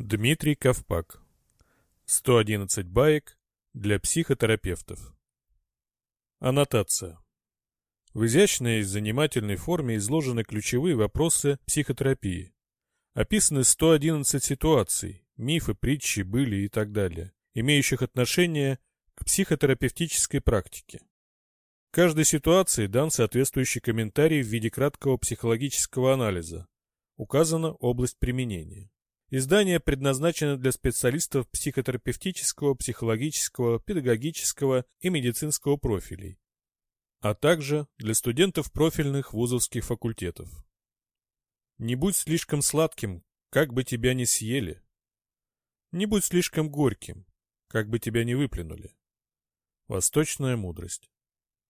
Дмитрий Ковпак. 111 баек для психотерапевтов. Аннотация. В изящной и занимательной форме изложены ключевые вопросы психотерапии. Описаны 111 ситуаций, мифы, притчи, были и так далее, имеющих отношение к психотерапевтической практике. В каждой ситуации дан соответствующий комментарий в виде краткого психологического анализа. Указана область применения. Издание предназначено для специалистов психотерапевтического, психологического, педагогического и медицинского профилей, а также для студентов профильных вузовских факультетов. Не будь слишком сладким, как бы тебя ни съели. Не будь слишком горьким, как бы тебя ни выплюнули. Восточная мудрость.